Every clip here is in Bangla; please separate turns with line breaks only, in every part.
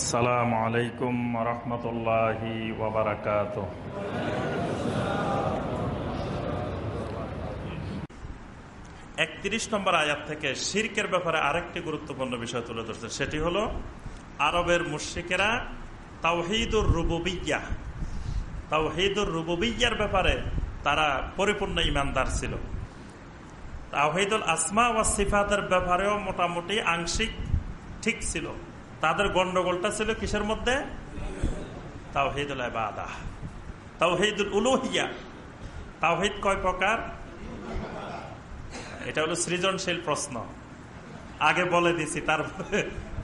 আসসালামু আলাইকুম রহমতুল্লাহি ওবরাকাত একত্রিশ নম্বর আয়াত থেকে শির্কের ব্যাপারে আরেকটি গুরুত্বপূর্ণ বিষয় তুলে ধরছে। সেটি হলো, আরবের মুশ্রিকেরা তাওহিদুর রুবুবিয়া তাওহিদুর রুবুবিয়ার ব্যাপারে তারা পরিপূর্ণ ইমানদার ছিল। তাওহিদুল আসমা ওয়া সিফাতের ব্যাপারেও মোটামুটি আংশিক ঠিক ছিল। তাদের গন্ডগোলটা ছিল কিসের মধ্যে? তাওহিদুল আবাদা তাওহিদুল উলুহিয়া। তাওহিদ কয় প্রকার? এটা হলো সৃজনশীল প্রশ্ন। আগে বলে দিছি, তার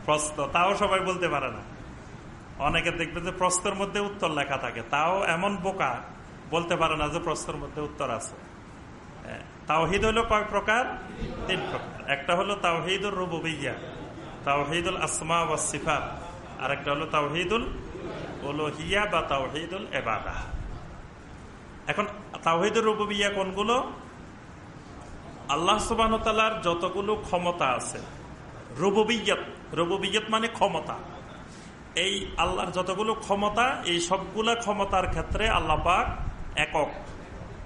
প্রশ্ন। তাও সবাই বলতে পারে না। অনেকে দেখবে যে প্রশ্নের মধ্যে উত্তর লেখা থাকে। তাও এমন বোকা বলতে পারে না যে প্রশ্নের মধ্যে উত্তর আছে। তাওহিদ হলো কয় প্রকার? তিন প্রকার। একটা হলো তাওহিদুল রুবুবিয়া। তাওহিদুল আসমা ওয়া সিফাত। আর একটা হলো তাওহিদুল ওলোহিয়া বা তাওহিদুল এবাদা এখন তাওহিদুল রুবুবিয়া কোনগুলো? আল্লাহ সুবাহতালার যতগুলো ক্ষমতা আছে। রুবুবিয়ত রুবুবিয়ত মানে ক্ষমতা। এই আল্লাহর যতগুলো ক্ষমতা, এই সবগুলা ক্ষমতার ক্ষেত্রে আল্লাহ পাক একক।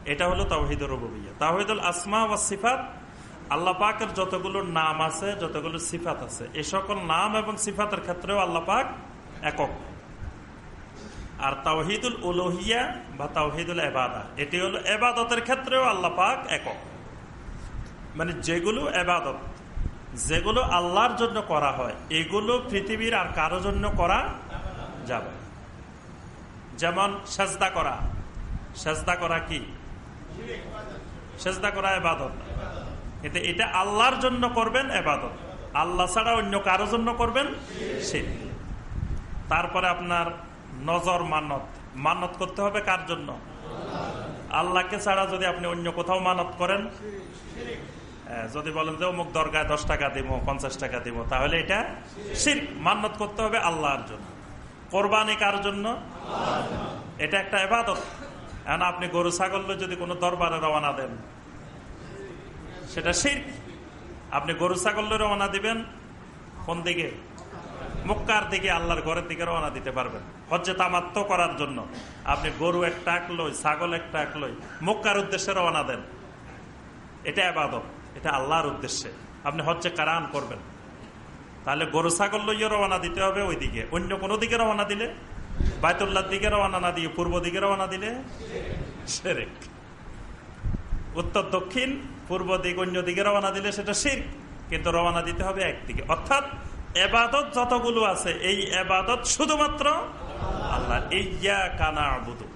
এটা হলো তাওহিদুল রুবুবিয়া। তাওহিদুল আসমা ওয়া সিফাত আল্লাহ পাকের যতগুলো নাম আছে, যতগুলো সিফাত আছে, এ সকল নাম এবং সিফাতের ক্ষেত্রেও আল্লাহ পাক একক। আর তাওহিদুল উলোহিয়া বা তাওহিদুল এবাদা এটি হলো এবাদতের ক্ষেত্রেও আল্লাহ পাক একক। মানে যেগুলো এবাদত যেগুলো আল্লাহর জন্য করা হয়, এগুলো পৃথিবীর আর কারও জন্য করা যাবে যেমন সেজদা করা সেজদা করা কি? সেজদা করা এবাদত কিন্তু এটা আল্লাহর জন্য করবেন এবাদত। আল্লাহ ছাড়া অন্য কারও জন্য করবেন সে তারপরে আপনার নজর মানত। মানত করতে হবে কার জন্য? আল্লাহকে ছাড়া যদি আপনি অন্য কোথাও মানত করেন যদি বলেন যে অমুক দরগায় দশ টাকা দিব, পঞ্চাশ টাকা দিব, তাহলে এটা শির মান্নত করতে হবে আল্লাহর জন্য। কোরবানি কার জন্য? এটা একটা এবাদত। এখন আপনি গরু, ছাগল যদি কোনো দরবারে রওনা দেন সেটা শির আপনি গরু ছাগল রওনা দিবেন, কোন দিকে? মুক্কার দিকে, আল্লাহর ঘরের দিকে রওনা দিতে পারবেন। হজ্জে তামাত্ম করার জন্য। আপনি গরু একটা লই ছাগল একটা লই মুক্কার উদ্দেশ্যে রওনা দেন। এটা আবাদত, এটা আল্লাহর উদ্দেশ্যে। আপনি হজ্জে কারান করবেন। তাহলে গরু ছাগল লইয়ে রওনা দিতে হবে ওই দিকে অন্য কোনো দিকে রওনা দিলে? বায়তুল্লার দিকে রওনা না দিয়ে পূর্ব দিকে রওনা দিলে? সেরেক। উত্তর দক্ষিণ পূর্ব দিক, অন্য দিকে রওনা দিলে সেটা শির কিন্তু রওনা দিতে হবে একদিকে অর্থাৎ এবাদত যতগুলো আছে, এই এবাদত শুধুমাত্র আল্লাহ। ইয়া কানা আবুদু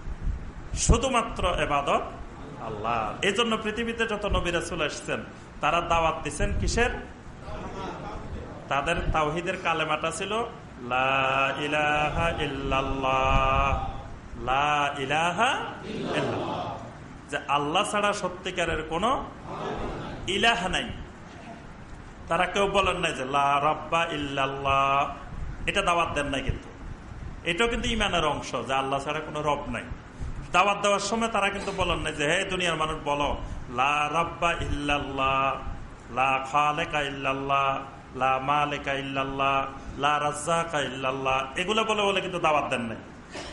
শুধুমাত্র এবাদত আল্লাহ। এই জন্য পৃথিবীতে যত নবীরা চলে আসছেন, তারা দাওয়াত দিচ্ছেন কিসের? তাদের তাওহিদের কালেমাটা ছিল, লা ইলাহা যে আল্লাহ ছাড়া সত্যিকারের কোন ইলাহ নাই। তারা কেউ বলেন নাই যে, লা ইল্লাল্লাহ। এটা দাওয়াত দেন নাই কিন্তু। এটাও কিন্তু ইমানের অংশ যে আল্লাহ ছাড়া কোনো রব নাই। দাওয়াত দেওয়ার সময় তারা কিন্তু বলেন নাই যে, হে দুনিয়ার মানুষ, বলো, লা রব্বা ইল্লাল্লাহ। লা খালেকা ইল্লাল্লাহ। লা মালেকা ইল্লাল্লাহ। লা রাজ্জাকা ইল্লাল্লাহ। এগুলো বলে বলে কিন্তু দাওয়াত দেন নাই।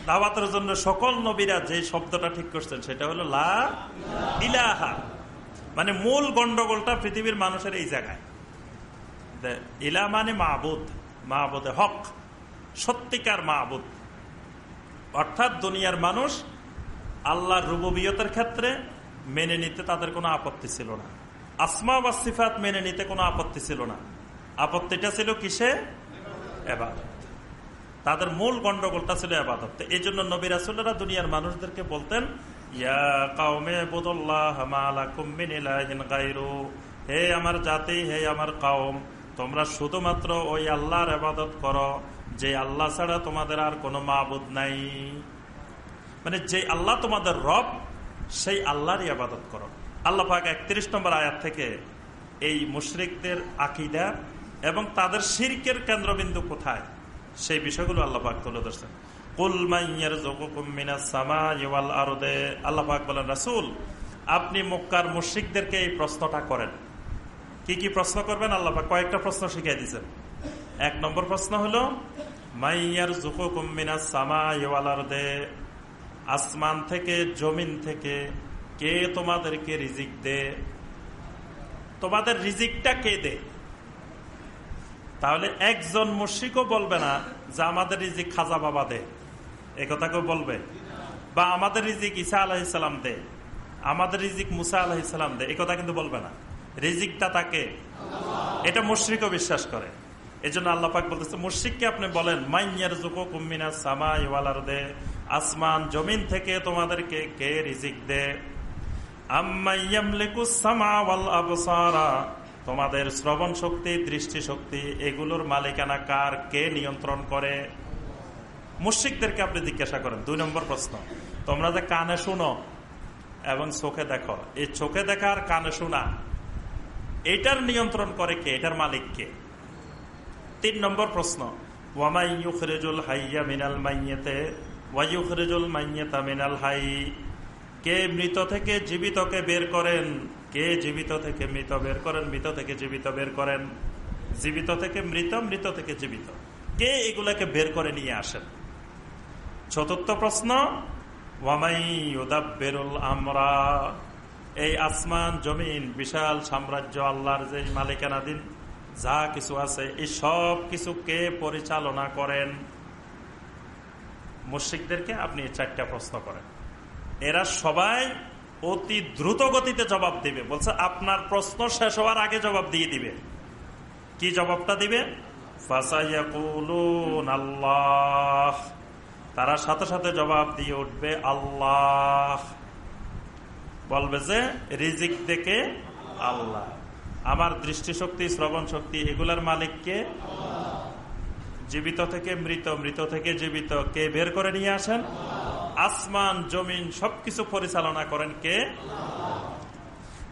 দাওয়াতের জন্য সকল নবীরা যে শব্দটা ঠিক করছেন, সেটা হলো লা ইলাহা। মানে মূল গন্ডগোলটা পৃথিবীর মানুষের এই জায়গায়। ইলা মানে মাহবুদ মাহবুদে হক, সত্যিকার মাহবুদ অর্থাৎ দুনিয়ার মানুষ আল্লাহর রুববিয়তের ক্ষেত্রে মেনে নিতে তাদের কোনো আপত্তি ছিল না। আসমা বা সিফাত মেনে নিতে কোনো আপত্তি ছিল না। আপত্তিটা ছিল কিসে? এবাদত। তাদের মূল গন্ডগোলটা ছিল আবাদত এই জন্য নবী রাসুল্লাহ দুনিয়ার মানুষদেরকে বলতেন হে আমার জাতি, হে আমার কাউম তোমরা শুধুমাত্র ওই আল্লাহর আবাদত করো, যে আল্লাহ ছাড়া তোমাদের আর কোনো মাহবুদ নাই। মানে যে আল্লাহ তোমাদের রব, সেই আল্লাহরই আবাদত করো। আল্লাহ পাক একত্রিশ নম্বর আয়াত থেকে এই মুশরিকদের আকিদা এবং তাদের শিরকের কেন্দ্রবিন্দু কোথায়? সেই বিষয়গুলো আল্লাহ পাক তুলে ধরছেন। আল্লাহ পাক বলেন, রাসুল, আপনি মক্কার মুশ্রিকদেরকে এই প্রশ্নটা করেন। কি কি প্রশ্ন করবেন? আল্লাপাক কয়েকটা প্রশ্ন শিখিয়ে দিচ্ছেন এক নম্বর প্রশ্ন হলো মাইয়ার জুকুমিনা সামাইওয়ালার দে আসমান থেকে, জমিন থেকে কে তোমাদেরকে রিজিক দে? তোমাদের রিজিকটা কে দে? তাহলে একজন মুশিকও বলবে না যে আমাদের রিজিক খাজা বাবা দে। একথা কেউ বলবে? বা আমাদের রিজিক ঈসা আলাহিসাল্লাম দে। আমাদের রিজিক মুসা আলাহিসাল্লাম দে। একথা কিন্তু বলবে না। রিজিকটা তাকে? এটা মুশ্রিকও বিশ্বাস করে। এই জন্য আল্লাপাক বলতেছে, মুশ্রিককে আপনি বলেন মাইয়ার জুকো কুমিনা সামা ইওয়ালার দে আসমান, জমিন থেকে তোমাদেরকে কে রিজিক দে? তোমাদের শ্রবণ শক্তি, দৃষ্টি শক্তি, এগুলোর মালিকানা কার, কে নিয়ন্ত্রণ করে? মুশ্রিকদেরকে আপনি জিজ্ঞাসা করেন। দুই নম্বর প্রশ্ন, তোমরা যে কানে শুনো এবং চোখে দেখো, এই চোখে দেখার কানে শোনা, এটার নিয়ন্ত্রণ করে কে? এটার মালিক কে? তিন নম্বর প্রশ্ন হাইয়া মিনাল মাইয়েতা মিনাল হাই, কে মৃত থেকে জীবিতকে বের করেন? কে জীবিত থেকে মৃত বের করেন, মৃত থেকে জীবিত বের করেন? জীবিত থেকে মৃত মৃত থেকে জীবিত। কে এগুলাকে বের করে নিয়ে আসেন? চতুর্থ প্রশ্ন আমরা। এই আসমান, জমিন, বিশাল সাম্রাজ্য, আল্লাহর যে মালিকানাধীন যা কিছু আছে, এই সব কিছু কে পরিচালনা করেন? মুশ্রিকদেরকে আপনি চারটা প্রশ্ন করেন। এরা সবাই অতি দ্রুত গতিতে জবাব দিবে। বলছে, আপনার প্রশ্ন শেষ হওয়ার আগে জবাব দিয়ে দিবে। কি জবাবটা দিবে? আল্লাহ। তারা সাথে সাথে জবাব দিয়ে উঠবে, আল্লাহ। বলবে যে, রিজিক দেখে আল্লাহ। আমার দৃষ্টিশক্তি শ্রবণ শক্তি এগুলার মালিককে জীবিত থেকে মৃত মৃত থেকে জীবিত। কে বের করে নিয়ে আসেন? আসমান, জমিন সবকিছু পরিচালনা করেন কে?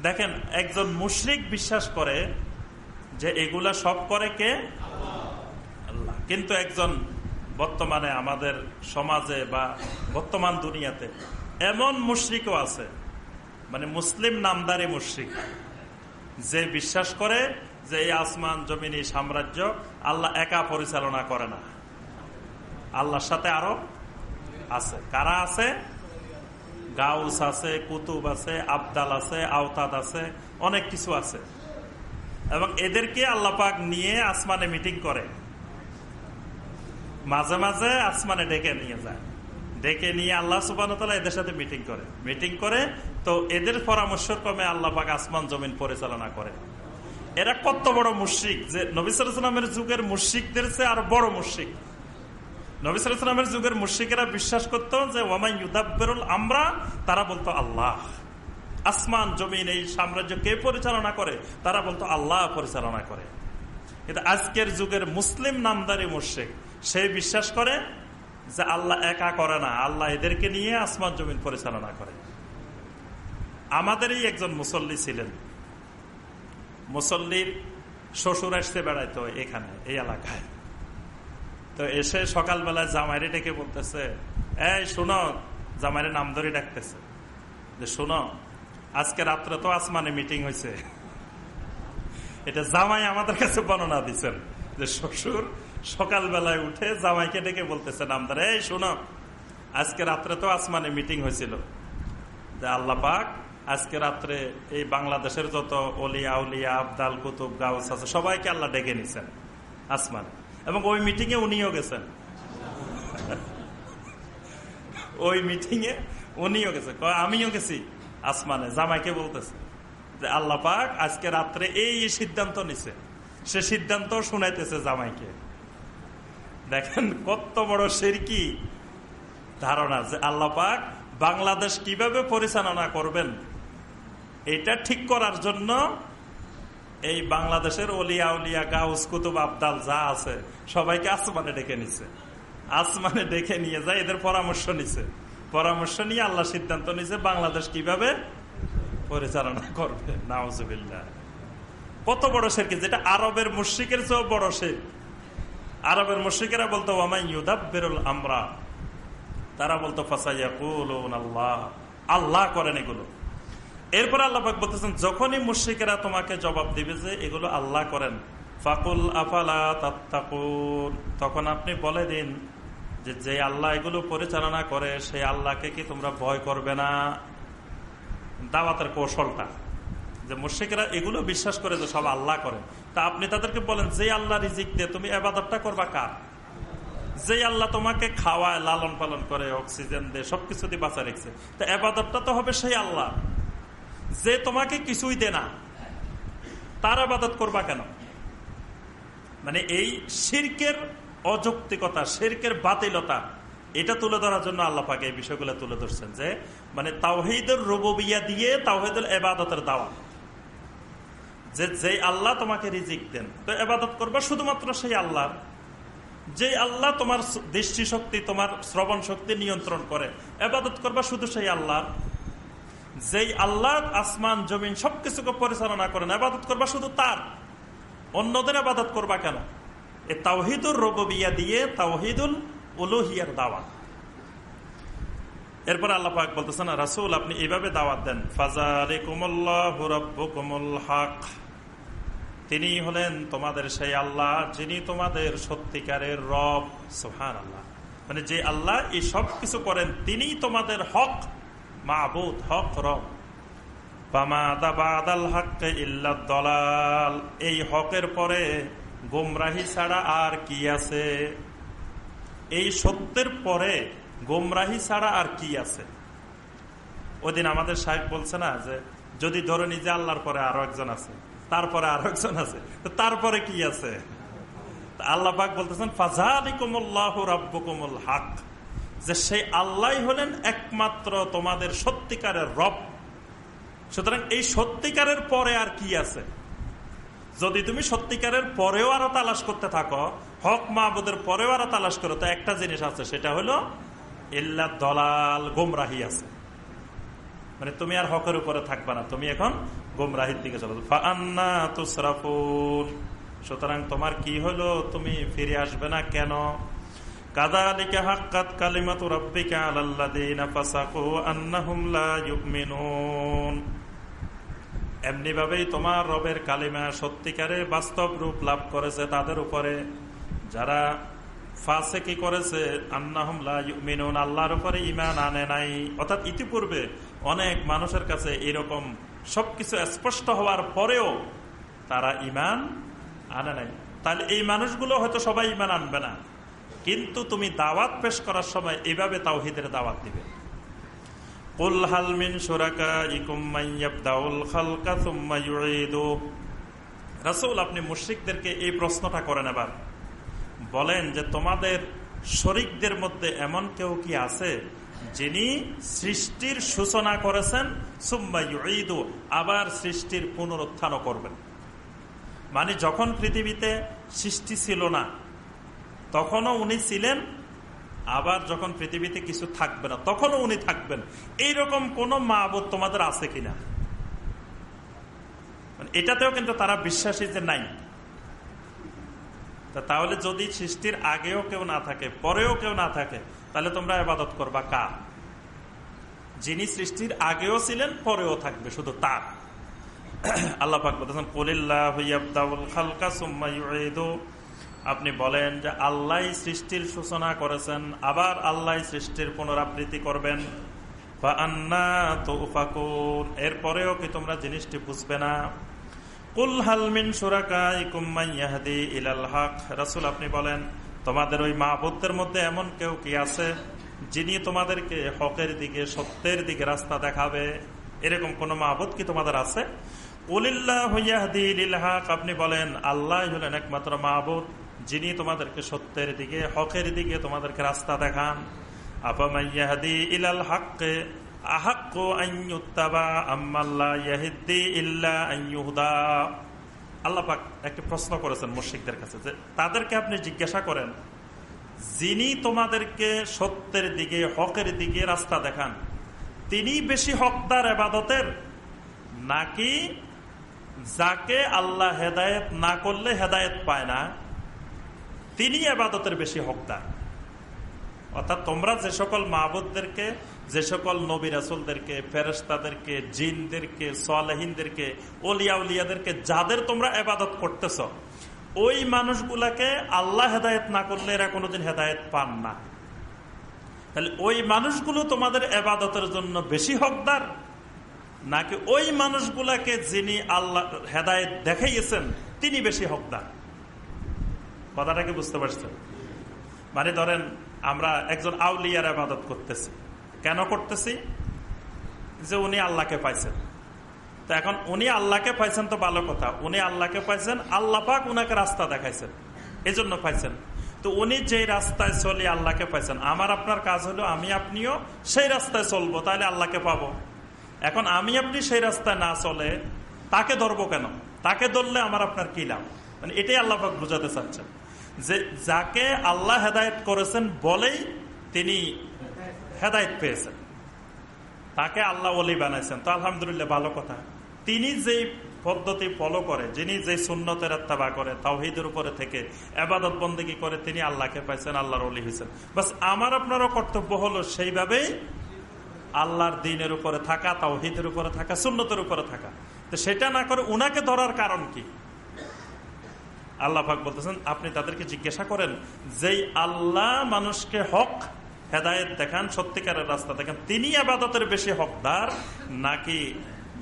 দেখেন, একজন মুশরিক বিশ্বাস করে যে এগুলা সব করে কে? আল্লাহ। কিন্তু একজন বর্তমানে আমাদের সমাজে বা বর্তমান দুনিয়াতে এমন মুশ্রিকও আছে মানে মুসলিম নামদারি মুশ্রিক, যে বিশ্বাস করে যে এই আসমান, জমিনী সাম্রাজ্য আল্লাহ একা পরিচালনা করে না। আল্লাহর সাথে আরও আছে। কারা আছে? গাউস আছে, কুতুব আছে, আবদাল আছে, আওতাদ আছে, অনেক কিছু আছে। এবং এদেরকে আল্লাপাক নিয়ে আসমানে মিটিং করে। মাঝে মাঝে আসমানে ডেকে নিয়ে যায়। ডেকে নিয়ে আল্লাহ সুবান এদের সাথে মিটিং করে। মিটিং করে তো এদের পরামর্শ ক্রমে আল্লাহ পাক আসমান, জমিন পরিচালনা করে। এরা কত বড় মুশ্রিক যে নবিসামের যুগের মুশ্রিকদের চেয়ে আরও বড় মুশ্রিক। নবিসামের যুগের মুশ্রিকেরা বিশ্বাস করত যে ওয়ামাই ইউদাবেরুল আমরা? তারা বলতো, আল্লাহ। আসমান, জমিন, এই সাম্রাজ্য কে পরিচালনা করে? তারা বলতো, আল্লাহ পরিচালনা করে। কিন্তু আজকের যুগের মুসলিম নামদারি মুশ্রিক, সে বিশ্বাস করে যে, আল্লাহ একা করে না, আল্লাহ এদেরকে নিয়ে আসমান, জমিন পরিচালনা করে। আমাদেরই একজন মুসল্লি ছিলেন। মুসল্লির শ্বশুর আসতে বেড়াইতো এখানে, এই এলাকায়। তো এসে সকালবেলায় জামাইরে ডেকে বলতেছে, এই, শোনো। জামাইরে নাম ধরে ডাকতেছে যে, শোনো, আজকে রাত্রে তো আসমানে মিটিং হয়েছে এটা জামাই আমাদের কাছে বর্ণনা দিচ্ছেন যে, শ্বশুর সকালবেলায় উঠে জামাইকে ডেকে বলতেছে নামদার এই, শোনো, আজকে রাত্রে তো আসমানে মিটিং হয়েছিল যে, আল্লাহ পাক, আজকে রাত্রে এই বাংলাদেশের যত অলিয়া উলিয়া আবদাল কুতুব গাউস আছে, সবাইকে আল্লাহ ডেকে নিছেন আসমানে। এবং ওই মিটিং এ উনিও গেছেন। ওই মিটিং এ উনিও গেছে আমিও গেছি। আসমানে, জামাইকে বলতেছে যে, আল্লাহ পাক আজকে রাত্রে এই সিদ্ধান্ত নিছে। সে সিদ্ধান্ত শুনাইতেছে জামাইকে। দেখেন কত বড় সেরকি ধারণা যে, আল্লাহ পাক বাংলাদেশ কীভাবে পরিচালনা করবেন? এটা ঠিক করার জন্য এই বাংলাদেশের অলিয়া উলিয়া গাউস, কুতুব আবদাল যা আছে, সবাইকে আসমানে ডেকে নিছে। আসমানে ডেকে নিয়ে যায়, এদের পরামর্শ নিছে। পরামর্শ নিয়ে আল্লাহ সিদ্ধান্ত নিছে, বাংলাদেশ কীভাবে পরিচালনা করবে। নাওজবিল্লা কত বড় শেরকে, যেটা আরবের মুশ্রিকের চেয়েও বড় শের। আরবের মুশ্রিকেরা বলতো আমাই ইউদাবেরুল আমরা। তারা বলতো আল্লাহ আল্লাহ করেন এগুলো। এরপর আল্লাহ বলতেছেন, যখনই মুশ্রিকেরা তোমাকে জবাব দিবে যে এগুলো আল্লাহ করেন, ফাকুল আফালা তাত্তাকুন? তখন আপনি বলে দিন যে যে আল্লাহ এগুলো পরিচালনা করে সেই আল্লাহকে কি তোমরা ভয় করবে না? দাওয়াতের কৌশলটা, যে মুর্শিকেরা এগুলো বিশ্বাস করে যে সব আল্লাহ করে তা আপনি তাদেরকে বলেন, যে আল্লাহ রিজিক দিয়ে তুমি এবাদতটা করবা কার? যে আল্লাহ তোমাকে খাওয়ায়, লালন পালন করে, অক্সিজেন দিয়ে সবকিছু দিয়ে বাঁচা রেখেছে। তা এবাদতটা তো হবে সেই আল্লাহ। যে তোমাকে কিছুই দে না, তার আবাদত করবা কেন? মানে এই শির্কের অযৌক্তিকতা, শির্কের বাতিলতা, এটা তুলে ধরার জন্য আল্লাহ পাকে এই বিষয়গুলো তুলে ধরছেন যে মানে তাওহিদের রুবিয়া দিয়ে তাওহিদুল এবাদতের দাওয়া। যে যে আল্লাহ তোমাকে রিজিক দেন, তো এবাদত করবা শুধুমাত্র সেই আল্লাহ যে আল্লাহ তোমার দৃষ্টিশক্তি, তোমার শ্রবণ শক্তি নিয়ন্ত্রণ করে, এবাদত করবা শুধু সেই আল্লাহ যেই আল্লাহ আসমান, জমিন সবকিছুকে পরিচালনা করেন, আবাদত করবা শুধু তার। অন্যদের আবাদত করবা কেন? এ তাওহিদুর রবিয়া দিয়ে তাওহিদুল উলুহিয়ার দাওয়া এরপর আল্লাহ পাক বলতেছেন, রাসুল, আপনি এইভাবে দাওয়াত দেন ফাজালিকুমুল হক। তিনি হলেন তোমাদের সেই আল্লাহ, যিনি তোমাদের সত্যিকারের রব। সোহান আল্লাহ মানে যে আল্লাহ এই সব কিছু করেন তিনি তোমাদের হক। মাহবুদ হক রব। এই হকের পরে গোমরাহি ছাড়া আর কি আছে? এই সত্যের পরে গোমরাহি ছাড়া আর কি আছে? ওদিন আমাদের সাহেব বলছে না যে, যদি ধরে নিজে আল্লাহর পরে আরও একজন আছে তারপরে আরও একজন আছে, তো তারপরে কি আছে? আল্লাহ পাক বলতেছেন, ফাজালিকুমুল্লাহ রাব্বুকুমুল হক। যে সেই আল্লাহ হলেন একমাত্র তোমাদের সত্যিকারের রব। সুতরাং এই সত্যিকারের পরে আর কি আছে? যদি তুমি সত্যিকারের পরেও আরও তালাশ করতে থাকো, হক মাহবুদের পরেও আরও তালাশ করো, তো একটা জিনিস আছে, সেটা হলো ইল্লা দলাল, গোমরাহি আছে। মানে তুমি আর হকের উপরে থাকবা না, তুমি এখন গোমরাহির দিকে চলো। তুসরাফুন। সুতরাং তোমার কি হলো? তুমি ফিরে আসবে না কেন? কাদালিকা হাক্কাত কালিমাতু রাব্বিকা আলাল্লাযীনা ফাসাকু আন্নাহুম লা ইউমিনুন। এমনি ভাবেই তোমার রবের কালিমা সত্যিকারে বাস্তব রূপ লাভ করেছে তাদের উপরে। যারা ফাঁসে কি করেছে আন্নাহমিনুন আল্লাহর উপরে ইমান আনে নাই। অর্থাৎ ইতিপূর্বে অনেক মানুষের কাছে এরকম সবকিছু স্পষ্ট হওয়ার পরেও তারা ইমান আনে নাই। তাহলে এই মানুষগুলো হয়তো সবাই ইমান আনবে না। কিন্তু তুমি দাওয়াত পেশ করার সময় এইভাবে তাওহিদের দাওয়াত দিবে। রাসুল, আপনি মুশ্রিকদেরকে এই প্রশ্নটা করেন এবার। বলেন যে, তোমাদের শরিকদের মধ্যে এমন কেউ কি আছে যিনি সৃষ্টির সূচনা করেছেন সুম্মাইদু আবার সৃষ্টির পুনরুত্থানও করবেন? মানে যখন পৃথিবীতে সৃষ্টি ছিল না তখনও উনি ছিলেন, আবার যখন পৃথিবীতে কিছু থাকবে না, তখনও উনি থাকবেন। এইরকম কোন মা বোধ তোমাদের আছে কিনা? মানে এটাতেও কিন্তু তারা বিশ্বাসী যে নাই। তাহলে যদি সৃষ্টির আগেও কেউ না থাকে, পরেও কেউ না থাকে, তাহলে তোমরা আবাদত করবা কা যিনি সৃষ্টির আগেও ছিলেন, পরেও থাকবে, শুধু তার। আল্লাহ আপনি বলেন যে আল্লাহ সৃষ্টির সূচনা করেছেন, আবার আল্লাহ সৃষ্টির পুনরাবৃত্তি করবেন। এরপরেও কি তোমরা জিনিসটি বুঝবে না? কুল হালমিন ইলাল হক। রাসুল, আপনি বলেন, তোমাদের ওই মাহবুদদের মধ্যে এমন কেউ কি আছে যিনি তোমাদেরকে হকের দিকে, সত্যের দিকে রাস্তা দেখাবে? এরকম কোন মাহবুদ কি তোমাদের আছে? আপনি বলেন, আল্লাহ হলেন একমাত্র মাহবুদ যিনি তোমাদেরকে সত্যের দিকে, হকের দিকে তোমাদেরকে রাস্তা দেখান। আপামাইয়াহাদি ইলাল হককে আল্লাপাক একটি প্রশ্ন করেছেন মুর্শিকদের কাছে যে, তাদেরকে আপনি জিজ্ঞাসা করেন, যিনি তোমাদেরকে সত্যের দিকে, হকের দিকে রাস্তা দেখান, তিনি বেশি হকদার এবাদতের? নাকি যাকে আল্লাহ হেদায়েত না করলে হেদায়েত পায় না? তিনি এবাদতের বেশি হকদার। অর্থাৎ তোমরা যে সকল মাহবুদদেরকে যে সকল নবী রাসুলদেরকে ফেরস্তাদেরকে জিনদেরকে, সালেহিনদেরকে, ওলিয়া উলিয়াদেরকে, যাদের তোমরা এবাদত করতেছ, ওই মানুষগুলাকে আল্লাহ হেদায়ত না করলে এরা কোনোদিন হেদায়ত পান না। তাহলে ওই মানুষগুলো তোমাদের এবাদতের জন্য বেশি হকদার? নাকি ওই মানুষগুলাকে যিনি আল্লাহ হেদায়ত দেখাইয়েছেন, তিনি বেশি হকদার? কথাটা কি বুঝতে পারছেন? মানে ধরেন, আমরা একজন আউলিয়ার আবাদত করতেছি। কেন করতেছি? যে উনি আল্লাহকে পাইছেন। তো এখন উনি আল্লাহকে পাইছেন তো ভালো কথা। উনি আল্লাহকে পাইছেন, আল্লাহ পাক উনাকে রাস্তা দেখাইছেন। এই জন্য পাইছেন। তো উনি যে রাস্তায় চলে আল্লাহকে পাইছেন। আমার আপনার কাজ হলো, আমি আপনিও সেই রাস্তায় চলবো, তাহলে আল্লাহকে পাবো। এখন আমি আপনি সেই রাস্তায় না চলে, তাকে ধরবো কেন? তাকে ধরলে আমার আপনার কি লাভ? মানে এটাই আল্লাহ পাক বুঝাতে চাচ্ছেন। যে যাকে আল্লাহ হেদায়ত করেছেন বলেই তিনি হেদায়ত পেয়েছেন। তাকে আল্লাহ অলি বানাইছেন। তো আলহামদুলিল্লাহ ভালো কথা। তিনি যেই পদ্ধতি ফলো করে, যিনি যে সুন্নতের আত্মাবা করে, তাওহিদের উপরে থেকে আবাদত বন্দী করে, তিনি আল্লাহকে পাইছেন, আল্লাহর অলি হয়েছেন বাস আমার, আপনারও কর্তব্য হলো সেইভাবেই আল্লাহর দিনের উপরে থাকা, তাওহিদের উপরে থাকা, সুন্নতের উপরে থাকা। তো সেটা না করে উনাকে ধরার কারণ কি? আল্লাহ ভাগ বলতেছেন, আপনি তাদেরকে জিজ্ঞাসা করেন, যেই আল্লাহ মানুষকে হক, হেদায়ত দেখান, সত্যিকারের রাস্তা দেখান, তিনি আবাদতের বেশি হকদার? নাকি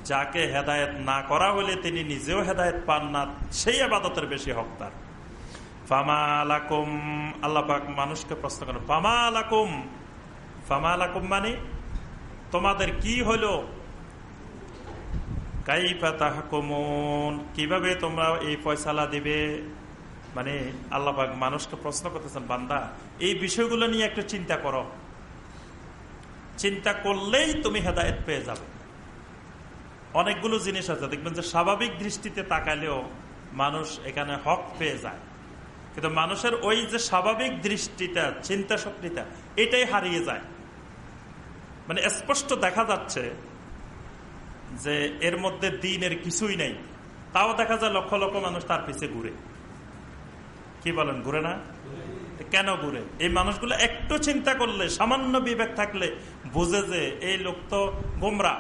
যাকে হেদায়ত না করা হলে তিনি নিজেও হেদায়ত পান না, সেই আবাদতের বেশি হকদার? ফামা আলাকুম আল্লাহ মানুষকে প্রশ্ন করেন মানে তোমাদের কি হলো? কীভাবে তোমরা এই ফয়সালা দিবে? মানে আল্লাহাক মানুষকে প্রশ্ন করতেছেন, বান্দা, এই বিষয়গুলো নিয়ে একটু চিন্তা করো। চিন্তা করলেই তুমি হেদায়ত পেয়ে যাবে। অনেকগুলো জিনিস আছে, দেখবেন যে স্বাভাবিক দৃষ্টিতে তাকালেও মানুষ এখানে হক পেয়ে যায়। কিন্তু মানুষের ওই যে স্বাভাবিক দৃষ্টিটা চিন্তা শক্তিটা এটাই হারিয়ে যায়। মানে স্পষ্ট দেখা যাচ্ছে যে এর মধ্যে দিনের কিছুই নেই। তাও দেখা যায় লক্ষ লক্ষ মানুষ তার পিছিয়ে ঘুরে। কি বলেন, ঘুরে না? কেন ঘুরে? এই মানুষগুলো একটু চিন্তা করলে, সামান্য বিবেক থাকলে বুঝে যে এই লোক তো গোমরা।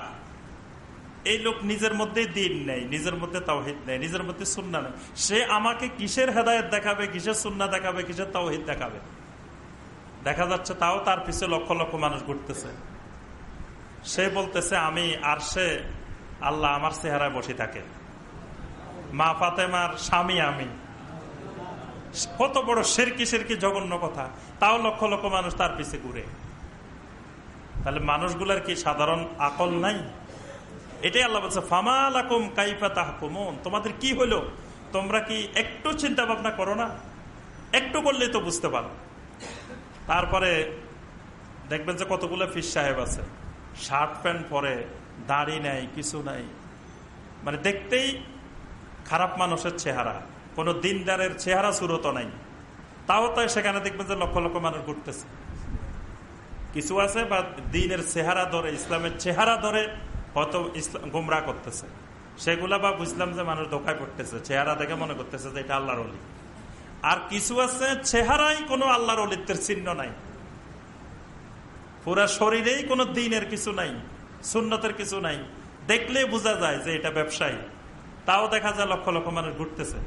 এই লোক নিজের মধ্যে দিন নেই, নিজের মধ্যে তাওহিদ নেই, নিজের মধ্যে সুন্না নেই। সে আমাকে কিসের হেদায়ত দেখাবে, কিসের সুন্না দেখাবে, কিসের তাওহিদ দেখাবে? দেখা যাচ্ছে তাও তার পিছিয়ে লক্ষ লক্ষ মানুষ ঘুরতেছে। সে বলতেছে, আমি আর সে আল্লাহ আমার চেহারায় বসে থাকে। মা ফাতেমার স্বামী আমি। কত বড় সেরকি সেরকি জঘন্য কথা। তাও লক্ষ লক্ষ মানুষ তার পিছিয়ে ঘুরে। তাহলে মানুষগুলার কি সাধারণ আকল নাই? এটাই আল্লাহ বলছে ফামাল আকুম কাইফা তাহকুমন। তোমাদের কি হলো? তোমরা কি একটু চিন্তা ভাবনা করো না? একটু করলেই তো বুঝতে পারো। তারপরে দেখবেন যে কতগুলো ফিস সাহেব আছে। শার্ট প্যান্ট পরে দাড়ি নাই, কিছু নাই। মানে দেখতেই খারাপ মানুষের চেহারা। কোনো দিনদারের চেহারা সুরত নাই। তাও তাই সেখানে দেখবেন যে লক্ষ লক্ষ মানুষ ঘুরতেছে। কিছু আছে বা দিনের চেহারা ধরে, ইসলামের চেহারা ধরে হয়তো ইসলাম গুমরা করতেছে। সেগুলা বা বুঝলাম যে মানুষ ধোকায় পড়তেছে। চেহারা দেখে মনে করতেছে যে এটা আল্লাহর অলি আর কিছু আছে, চেহারাই কোনো আল্লাহর অলিত্বের চিহ্ন নাই। পুরা শরীরেই কোনো দিনের কিছু নাই। সুন্নতের কিছু নাই। দেখলে বোঝা যায় যে এটা ব্যবসায়ী। তাও দেখা যায় লক্ষ লক্ষ মানুষ ঘুরতেছে।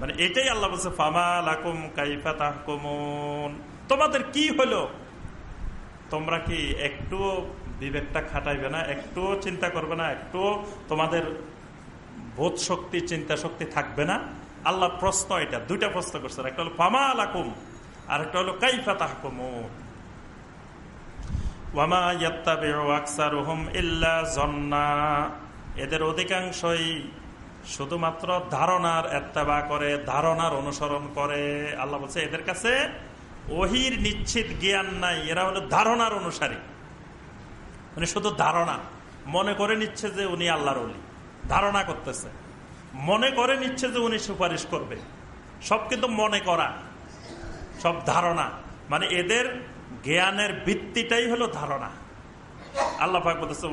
মানে এটাই আল্লাহ বলছে ফামাল আকুম কাইফা তাহকুমন। তোমাদের কি হলো? তোমরা কি একটু বিবেকটা খাটাইবে না? একটু চিন্তা করবে না? একটু তোমাদের বোধ শক্তি, চিন্তা শক্তি থাকবে না? আল্লাহ প্রশ্ন এটা, দুইটা প্রশ্ন করছে একটা হলো, ফামা আলাকুম আর একটা হলো, কাইফা তাহকুম এদের অধিকাংশই শুধুমাত্র ধারণার এত্তাবা করে, ধারণার অনুসরণ করে। আল্লাহ বলছে, এদের কাছে ওহির নিশ্চিত জ্ঞান নাই, এরা হলো ধারণার অনুসারী। মানে শুধু ধারণা। মনে করে নিচ্ছে যে উনি আল্লাহর অলি ধারণা করতেছে। মনে করে নিচ্ছে যে উনি সুপারিশ করবে। সব কিন্তু মনে করা। সব ধারণা। মানে এদের জ্ঞানের ভিত্তিটাই হলো ধারণা। আল্লাহ বলতেছে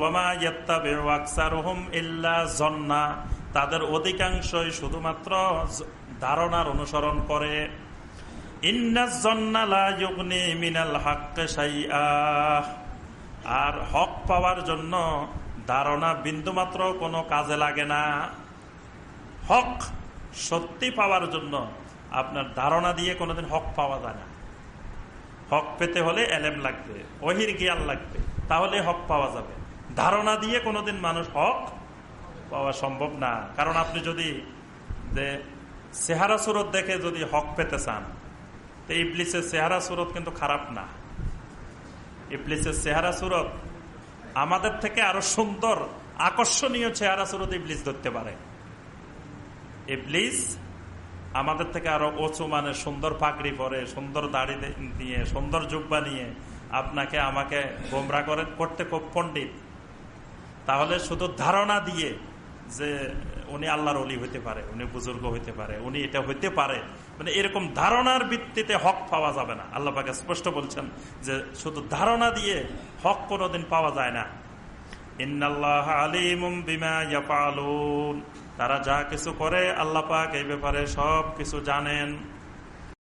তাদের অধিকাংশই শুধুমাত্র ধারণার অনুসরণ করে। আর হক পাওয়ার জন্য ধারণা বিন্দুমাত্র কোনো কাজে লাগে না। হক সত্যি পাওয়ার জন্য আপনার ধারণা দিয়ে কোনোদিন হক পাওয়া যায় না। হক পেতে হলে এলেম লাগবে ওহির জ্ঞান লাগবে, তাহলে হক পাওয়া যাবে। ধারণা দিয়ে কোনোদিন মানুষ হক পাওয়া সম্ভব না। কারণ আপনি যদি যে চেহারা সুরত দেখে যদি হক পেতে চান, তো ইবলিসের চেহারা সুরত কিন্তু খারাপ না। ইবলিসের চেহারা সুরত আমাদের থেকে আরও সুন্দর, আকর্ষণীয় চেহারা সুরত ইবলিস ধরতে পারে। ইবলিস আমাদের থেকে আরও উঁচু মানে সুন্দর পাকড়ি পরে, সুন্দর দাড়ি নিয়ে, সুন্দর জুব্বা নিয়ে আপনাকে, আমাকে গোমরা করেন করতে খুব পণ্ডিত। তাহলে শুধু ধারণা দিয়ে যে উনি আল্লাহর অলি হইতে পারে, উনি বুজুর্গ হইতে পারে, উনি এটা হইতে পারে মানে এরকম ধারণার ভিত্তিতে হক পাওয়া যাবে না। আল্লাহ পাকে স্পষ্ট বলছেন যে শুধু ধারণা দিয়ে হক কোনোদিন পাওয়া যায় না। ইন্নাল্লাহ আলিমুম বিমা তারা যা কিছু করে আল্লাহ পাক এই ব্যাপারে সব কিছু জানেন।